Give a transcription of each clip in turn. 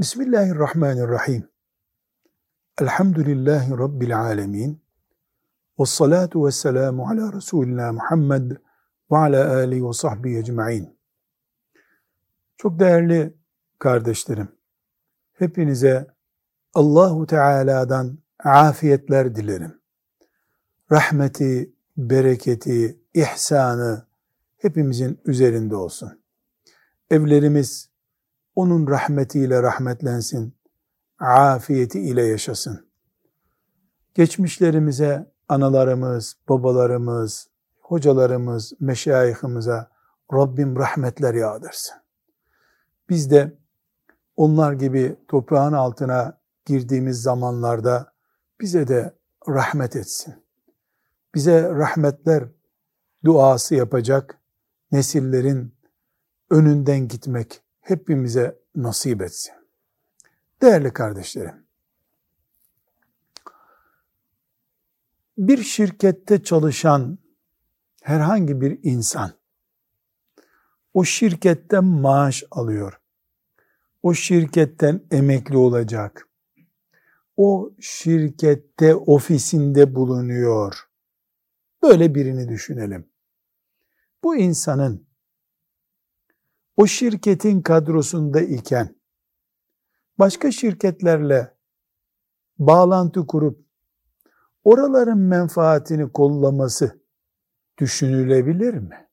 Bismillahirrahmanirrahim. Elhamdülillahi Rabbil alemin. Ve salatu ve selamu ala Resulina Muhammed ve ala alihi ve sahbihi ecma'in. Çok değerli kardeşlerim, hepinize Allahu Teala'dan afiyetler dilerim. Rahmeti, bereketi, ihsanı hepimizin üzerinde olsun. Evlerimiz onun rahmetiyle rahmetlensin, afiyeti ile yaşasın. Geçmişlerimize analarımız, babalarımız, hocalarımız, meşayihimize Rabbim rahmetler yağdırsın. Biz de onlar gibi toprağın altına girdiğimiz zamanlarda bize de rahmet etsin. Bize rahmetler duası yapacak nesillerin önünden gitmek hepimize nasip etsin. Değerli kardeşlerim, bir şirkette çalışan herhangi bir insan o şirketten maaş alıyor. O şirketten emekli olacak. O şirkette ofisinde bulunuyor. Böyle birini düşünelim. Bu insanın o şirketin kadrosunda iken başka şirketlerle bağlantı kurup oraların menfaatini kollaması düşünülebilir mi?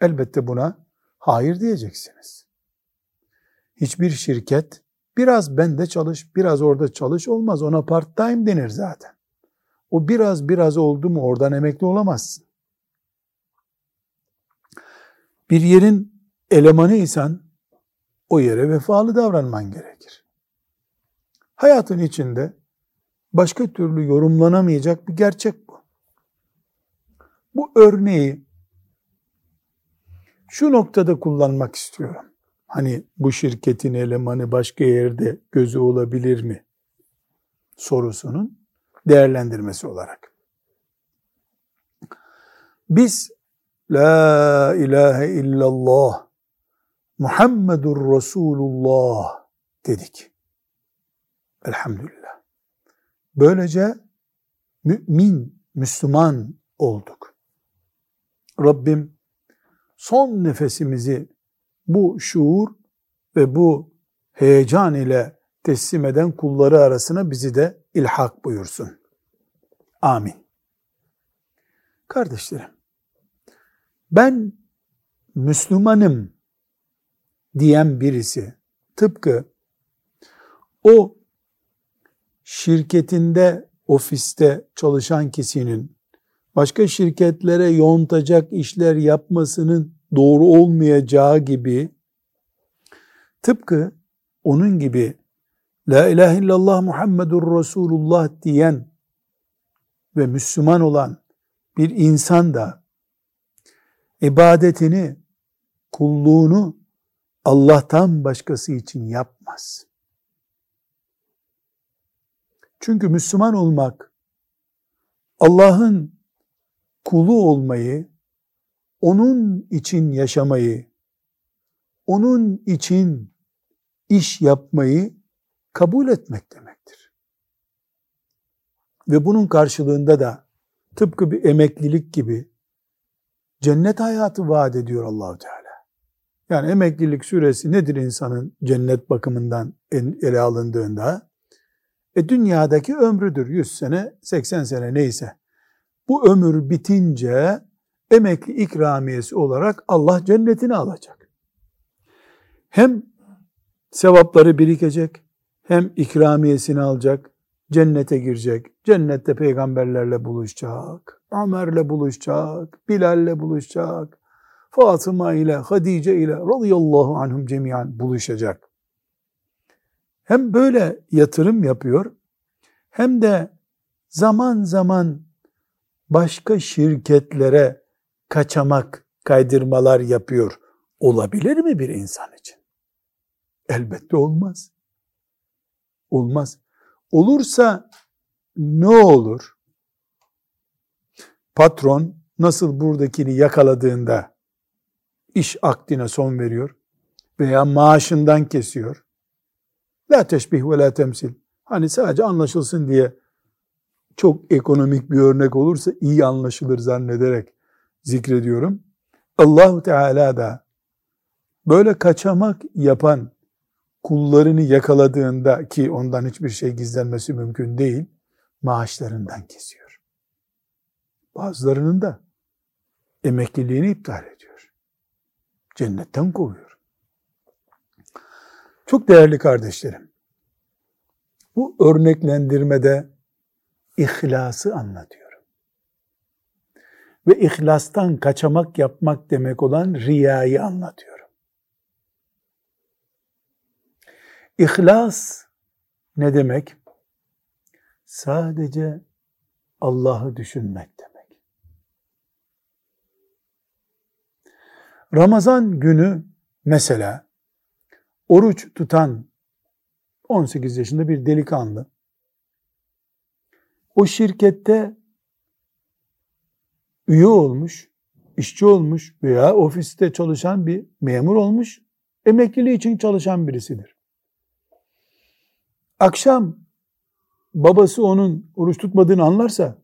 Elbette buna hayır diyeceksiniz. Hiçbir şirket biraz bende çalış, biraz orada çalış olmaz. Ona part time denir zaten. O biraz biraz oldu mu oradan emekli olamazsın. Bir yerin elemanıysan o yere vefalı davranman gerekir. Hayatın içinde başka türlü yorumlanamayacak bir gerçek bu. Bu örneği şu noktada kullanmak istiyorum. Hani bu şirketin elemanı başka yerde gözü olabilir mi? Sorusunun değerlendirmesi olarak. Biz La ilahe illallah Muhammedur Resulullah dedik. Elhamdülillah. Böylece mümin, Müslüman olduk. Rabbim son nefesimizi bu şuur ve bu heyecan ile teslim eden kulları arasına bizi de ilhak buyursun. Amin. Kardeşlerim, ben Müslümanım diyen birisi tıpkı o şirketinde, ofiste çalışan kişinin başka şirketlere yontacak işler yapmasının doğru olmayacağı gibi tıpkı onun gibi La ilahe illallah Muhammedur Resulullah diyen ve Müslüman olan bir insan da ibadetini, kulluğunu Allah'tan başkası için yapmaz. Çünkü Müslüman olmak, Allah'ın kulu olmayı, onun için yaşamayı, onun için iş yapmayı kabul etmek demektir. Ve bunun karşılığında da tıpkı bir emeklilik gibi cennet hayatı vaat ediyor Allahu Teala. Yani emeklilik süresi nedir insanın cennet bakımından ele alındığında? E dünyadaki ömrüdür. 100 sene, 80 sene neyse. Bu ömür bitince emekli ikramiyesi olarak Allah cennetini alacak. Hem sevapları birikecek, hem ikramiyesini alacak, cennete girecek. Cennette peygamberlerle buluşacak, Ömer'le buluşacak, Bilal'le buluşacak, Fatıma ile, Hadice ile radıyallahu anhum cemiyan buluşacak. Hem böyle yatırım yapıyor, hem de zaman zaman başka şirketlere kaçamak, kaydırmalar yapıyor. Olabilir mi bir insan için? Elbette olmaz. Olmaz. Olursa ne olur? Patron nasıl buradakini yakaladığında iş akdine son veriyor. veya maaşından kesiyor. La teşbih ve la temsil. Hani sadece anlaşılsın diye çok ekonomik bir örnek olursa iyi anlaşılır zannederek zikrediyorum. Allahu Teala da böyle kaçamak yapan kullarını yakaladığında ki ondan hiçbir şey gizlenmesi mümkün değil, maaşlarından kesiyor. Bazılarının da emekliliğini iptal ediyor. Cennetten kovuyor. Çok değerli kardeşlerim, bu örneklendirmede ihlası anlatıyorum. Ve ihlastan kaçamak yapmak demek olan riyayı anlatıyorum. İhlas ne demek? Sadece Allah'ı düşünmek demek. Ramazan günü mesela oruç tutan 18 yaşında bir delikanlı o şirkette üye olmuş, işçi olmuş veya ofiste çalışan bir memur olmuş, emekliliği için çalışan birisidir. Akşam babası onun oruç tutmadığını anlarsa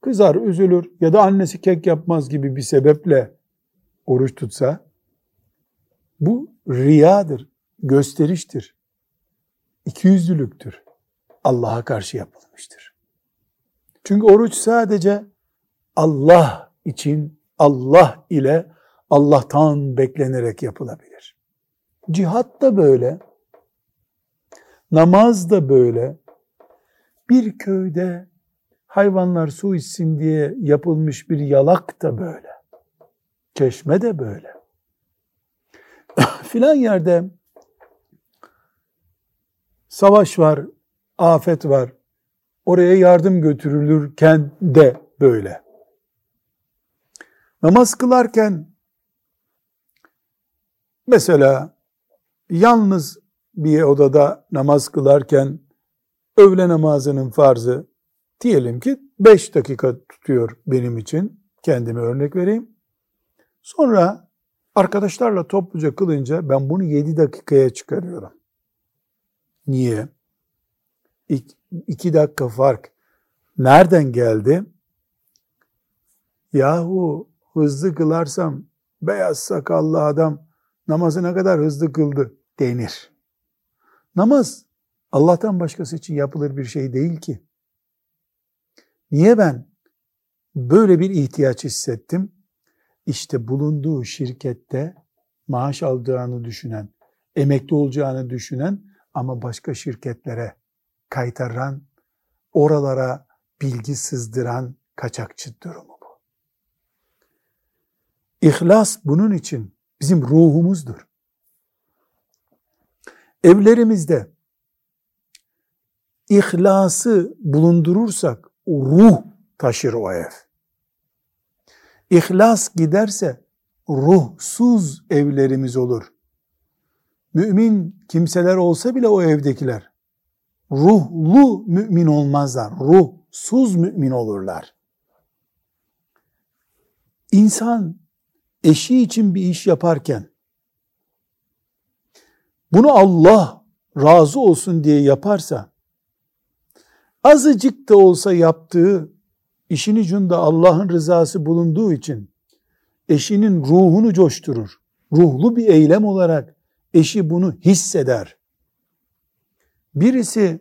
kızar, üzülür ya da annesi kek yapmaz gibi bir sebeple oruç tutsa bu riyadır, gösteriştir, ikiyüzlülüktür. Allah'a karşı yapılmıştır. Çünkü oruç sadece Allah için, Allah ile Allah'tan beklenerek yapılabilir. Cihat da böyle, namaz da böyle. Bir köyde hayvanlar su içsin diye yapılmış bir yalak da böyle. Çeşme de böyle. Filan yerde savaş var, afet var, oraya yardım götürülürken de böyle. Namaz kılarken mesela yalnız bir odada namaz kılarken öğle namazının farzı diyelim ki 5 dakika tutuyor benim için. Kendime örnek vereyim. Sonra arkadaşlarla topluca kılınca ben bunu 7 dakikaya çıkarıyorum. Niye? İki, iki dakika fark nereden geldi? Yahu hızlı kılarsam beyaz sakallı adam namazı ne kadar hızlı kıldı denir. Namaz Allah'tan başkası için yapılır bir şey değil ki. Niye ben böyle bir ihtiyaç hissettim? İşte bulunduğu şirkette maaş aldığını düşünen, emekli olacağını düşünen ama başka şirketlere kaytaran, oralara bilgi sızdıran kaçakçı durumu bu. İhlas bunun için bizim ruhumuzdur. Evlerimizde ihlası bulundurursak ruh taşır o ev. İhlas giderse ruhsuz evlerimiz olur. Mümin kimseler olsa bile o evdekiler ruhlu mümin olmazlar. Ruhsuz mümin olurlar. İnsan eşi için bir iş yaparken bunu Allah razı olsun diye yaparsa azıcık da olsa yaptığı işin ucunda Allah'ın rızası bulunduğu için eşinin ruhunu coşturur. Ruhlu bir eylem olarak eşi bunu hisseder. Birisi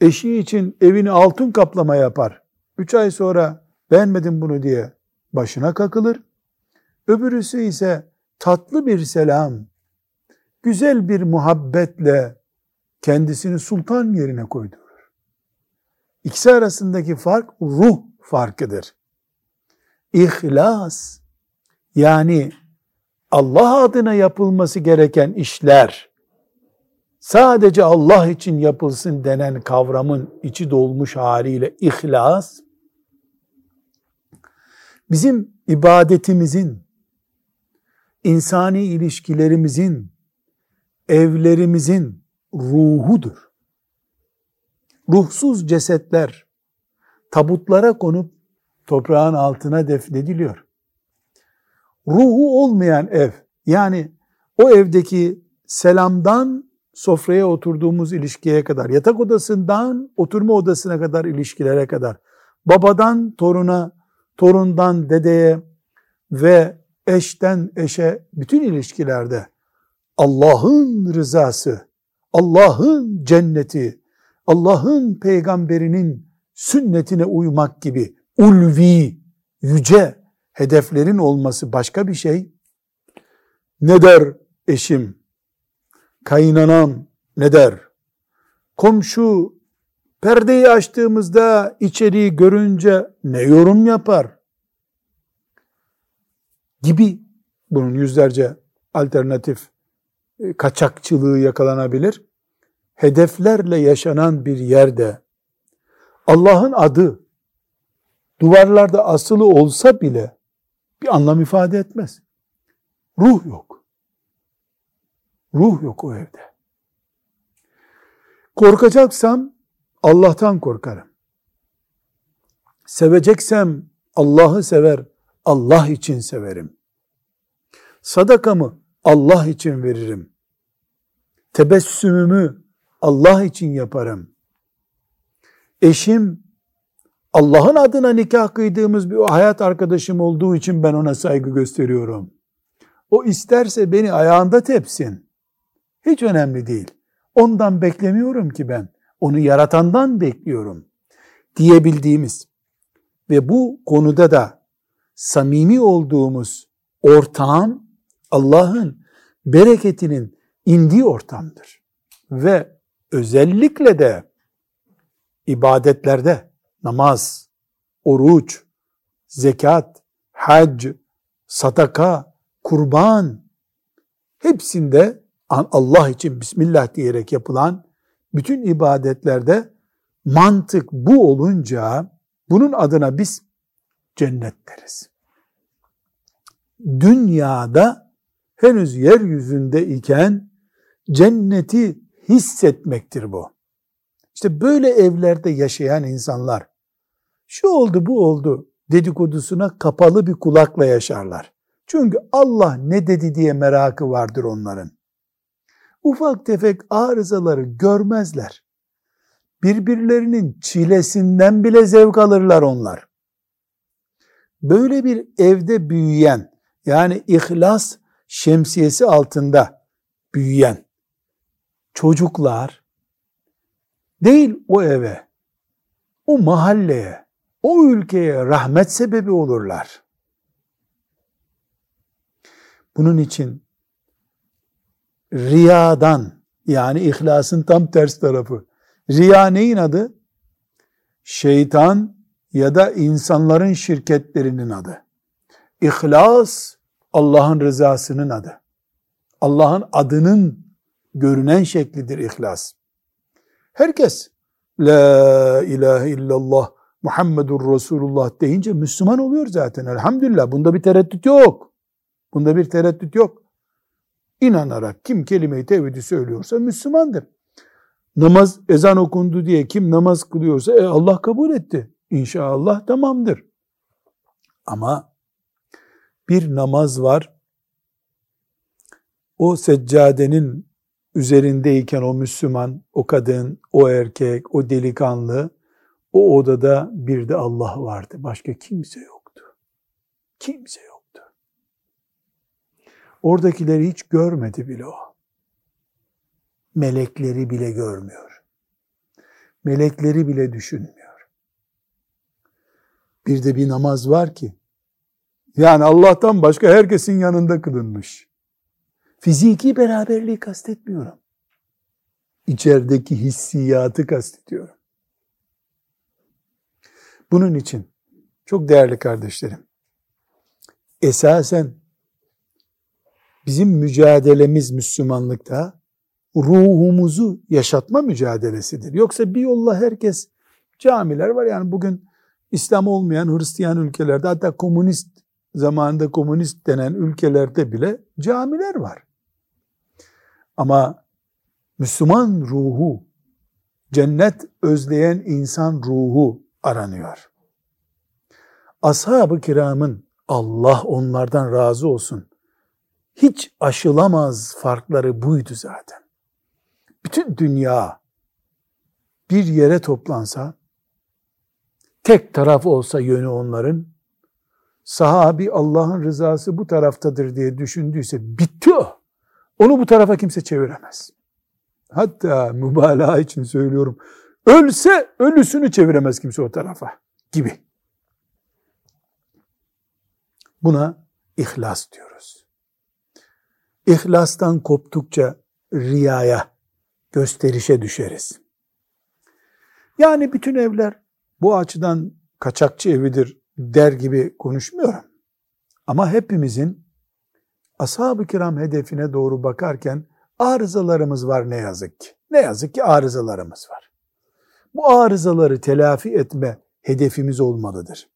eşi için evini altın kaplama yapar. Üç ay sonra beğenmedim bunu diye başına kakılır. Öbürüsü ise tatlı bir selam, güzel bir muhabbetle kendisini sultan yerine koydurur. İkisi arasındaki fark ruh farkıdır. İhlas yani Allah adına yapılması gereken işler sadece Allah için yapılsın denen kavramın içi dolmuş haliyle ihlas bizim ibadetimizin insani ilişkilerimizin evlerimizin ruhudur. Ruhsuz cesetler tabutlara konup toprağın altına defnediliyor. Ruhu olmayan ev yani o evdeki selamdan sofraya oturduğumuz ilişkiye kadar, yatak odasından oturma odasına kadar ilişkilere kadar, babadan toruna, torundan dedeye ve eşten eşe bütün ilişkilerde Allah'ın rızası, Allah'ın cenneti, Allah'ın peygamberinin sünnetine uymak gibi ulvi, yüce hedeflerin olması başka bir şey. Ne der eşim, kaynanam ne der? Komşu perdeyi açtığımızda içeriği görünce ne yorum yapar? Gibi bunun yüzlerce alternatif kaçakçılığı yakalanabilir. Hedeflerle yaşanan bir yerde Allah'ın adı duvarlarda asılı olsa bile bir anlam ifade etmez. Ruh yok. Ruh yok o evde. Korkacaksam Allah'tan korkarım. Seveceksem Allah'ı sever, Allah için severim. Sadakamı Allah için veririm. Tebessümümü Allah için yaparım. Eşim Allah'ın adına nikah kıydığımız bir hayat arkadaşım olduğu için ben ona saygı gösteriyorum. O isterse beni ayağında tepsin. Hiç önemli değil. Ondan beklemiyorum ki ben. Onu yaratandan bekliyorum. Diyebildiğimiz ve bu konuda da samimi olduğumuz ortağım Allah'ın bereketinin indiği ortamdır. Ve özellikle de ibadetlerde namaz, oruç, zekat, hac, sadaka, kurban hepsinde Allah için Bismillah diyerek yapılan bütün ibadetlerde mantık bu olunca bunun adına biz cennet deriz. Dünyada henüz yeryüzünde iken cenneti hissetmektir bu. İşte böyle evlerde yaşayan insanlar şu oldu bu oldu dedikodusuna kapalı bir kulakla yaşarlar. Çünkü Allah ne dedi diye merakı vardır onların. Ufak tefek arızaları görmezler. Birbirlerinin çilesinden bile zevk alırlar onlar. Böyle bir evde büyüyen yani ihlas şemsiyesi altında büyüyen çocuklar değil o eve, o mahalleye, o ülkeye rahmet sebebi olurlar. Bunun için riyadan yani ihlasın tam ters tarafı. Riya neyin adı? Şeytan ya da insanların şirketlerinin adı. İhlas Allah'ın rızasının adı. Allah'ın adının görünen şeklidir ihlas. Herkes La ilahe illallah Muhammedur Resulullah deyince Müslüman oluyor zaten. Elhamdülillah. Bunda bir tereddüt yok. Bunda bir tereddüt yok. İnanarak kim kelime-i tevhidi söylüyorsa Müslümandır. Namaz ezan okundu diye kim namaz kılıyorsa e, Allah kabul etti. İnşallah tamamdır. Ama bir namaz var. O seccadenin üzerindeyken o Müslüman, o kadın, o erkek, o delikanlı, o odada bir de Allah vardı. Başka kimse yoktu. Kimse yoktu. Oradakileri hiç görmedi bile o. Melekleri bile görmüyor. Melekleri bile düşünmüyor. Bir de bir namaz var ki, yani Allah'tan başka herkesin yanında kılınmış. Fiziki beraberliği kastetmiyorum. İçerideki hissiyatı kastediyorum. Bunun için çok değerli kardeşlerim, esasen bizim mücadelemiz Müslümanlıkta ruhumuzu yaşatma mücadelesidir. Yoksa bir yolla herkes camiler var. Yani bugün İslam olmayan Hristiyan ülkelerde hatta komünist zamanında komünist denen ülkelerde bile camiler var. Ama Müslüman ruhu, cennet özleyen insan ruhu aranıyor. Ashab-ı kiramın Allah onlardan razı olsun. hiç aşılamaz farkları buydu zaten. Bütün dünya bir yere toplansa, tek taraf olsa yönü onların, sahabi Allah'ın rızası bu taraftadır diye düşündüyse bitti o. Onu bu tarafa kimse çeviremez. Hatta mübalağa için söylüyorum. Ölse ölüsünü çeviremez kimse o tarafa gibi. Buna ihlas diyoruz. İhlastan koptukça riyaya, gösterişe düşeriz. Yani bütün evler bu açıdan kaçakçı evidir der gibi konuşmuyorum. Ama hepimizin ashab-ı kiram hedefine doğru bakarken arızalarımız var ne yazık ki. Ne yazık ki arızalarımız var. Bu arızaları telafi etme hedefimiz olmalıdır.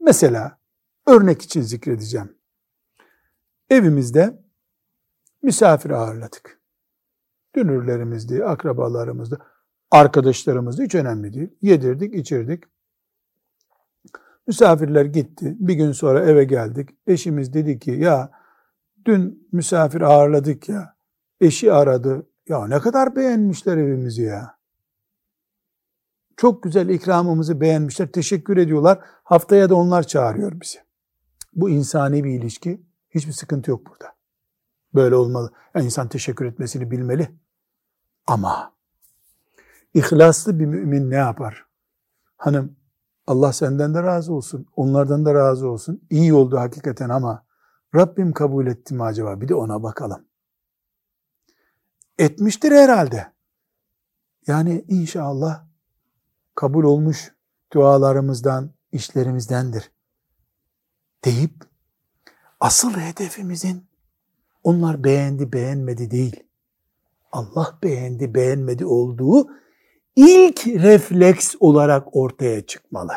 Mesela örnek için zikredeceğim. Evimizde misafir ağırladık. Dünürlerimizdi, akrabalarımızdı, arkadaşlarımızdı hiç önemli değil. Yedirdik, içirdik. Misafirler gitti. Bir gün sonra eve geldik. Eşimiz dedi ki ya dün misafir ağırladık ya. Eşi aradı. Ya ne kadar beğenmişler evimizi ya. Çok güzel ikramımızı beğenmişler. Teşekkür ediyorlar. Haftaya da onlar çağırıyor bizi. Bu insani bir ilişki. Hiçbir sıkıntı yok burada. Böyle olmalı. Yani insan teşekkür etmesini bilmeli. Ama ihlaslı bir mümin ne yapar? Hanım Allah senden de razı olsun. Onlardan da razı olsun. İyi oldu hakikaten ama Rabbim kabul etti mi acaba? Bir de ona bakalım. Etmiştir herhalde. Yani inşallah kabul olmuş dualarımızdan, işlerimizdendir. Deyip asıl hedefimizin onlar beğendi, beğenmedi değil. Allah beğendi, beğenmedi olduğu ilk refleks olarak ortaya çıkmalı.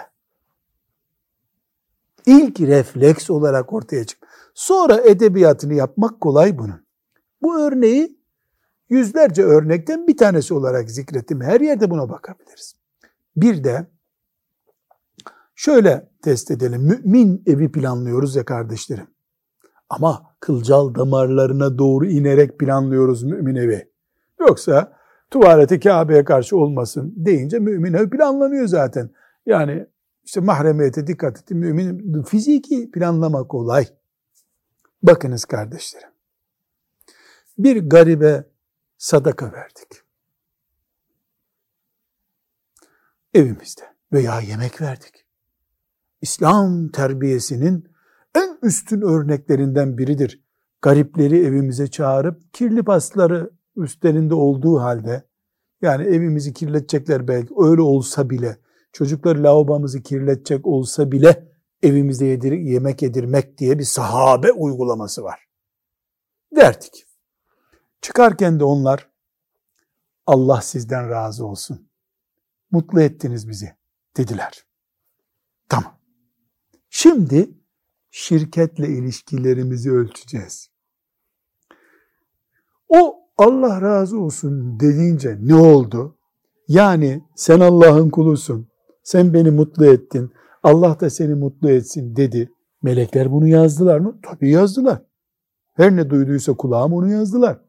İlk refleks olarak ortaya çık. Sonra edebiyatını yapmak kolay bunun. Bu örneği yüzlerce örnekten bir tanesi olarak zikrettim. Her yerde buna bakabiliriz. Bir de şöyle test edelim. Mümin evi planlıyoruz ya kardeşlerim. Ama kılcal damarlarına doğru inerek planlıyoruz mümin evi. Yoksa tuvaleti Kabe'ye karşı olmasın deyince mümin ev planlanıyor zaten. Yani işte mahremiyete dikkat edin. Mümin fiziki planlama kolay. Bakınız kardeşlerim. Bir garibe sadaka verdik. Evimizde veya yemek verdik. İslam terbiyesinin en üstün örneklerinden biridir. Garipleri evimize çağırıp kirli pasları üstlerinde olduğu halde yani evimizi kirletecekler belki öyle olsa bile çocukları lavabamızı kirletecek olsa bile evimizde yedir, yemek yedirmek diye bir sahabe uygulaması var. Verdik. Çıkarken de onlar Allah sizden razı olsun. Mutlu ettiniz bizi dediler. Tamam. Şimdi şirketle ilişkilerimizi ölçeceğiz. O Allah razı olsun dediğince ne oldu? Yani sen Allah'ın kulusun. Sen beni mutlu ettin. Allah da seni mutlu etsin dedi. Melekler bunu yazdılar mı? Tabii yazdılar. Her ne duyduysa kulağım onu yazdılar.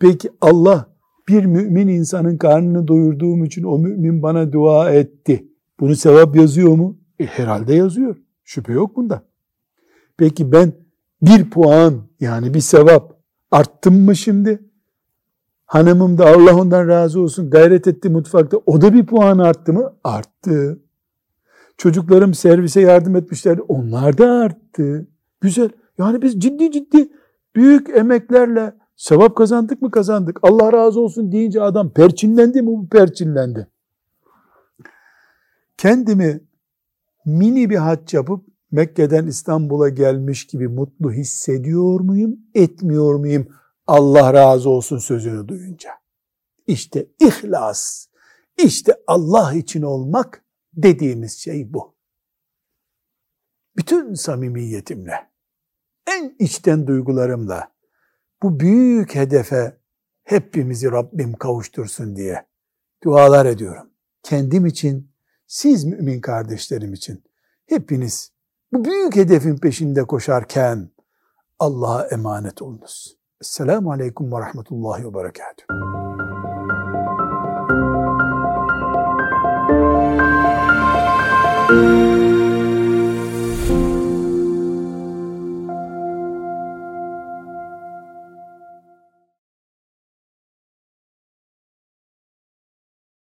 Peki Allah bir mümin insanın karnını doyurduğum için o mümin bana dua etti. Bunu sevap yazıyor mu? E, herhalde yazıyor. Şüphe yok bunda. Peki ben bir puan yani bir sevap arttım mı şimdi? Hanımım da Allah ondan razı olsun gayret etti mutfakta. O da bir puan arttı mı? Arttı. Çocuklarım servise yardım etmişlerdi. Onlar da arttı. Güzel. Yani biz ciddi ciddi büyük emeklerle sevap kazandık mı kazandık. Allah razı olsun deyince adam perçinlendi mi? Bu perçinlendi. Kendimi mini bir haç yapıp Mekke'den İstanbul'a gelmiş gibi mutlu hissediyor muyum, etmiyor muyum? Allah razı olsun sözünü duyunca. İşte ihlas, işte Allah için olmak dediğimiz şey bu. Bütün samimiyetimle, en içten duygularımla bu büyük hedefe hepimizi Rabbim kavuştursun diye dualar ediyorum. Kendim için, siz mümin kardeşlerim için hepiniz bu büyük hedefin peşinde koşarken Allah'a emanet olunuz. Esselamu Aleyküm ve Rahmetullahi ve Berekatuhu.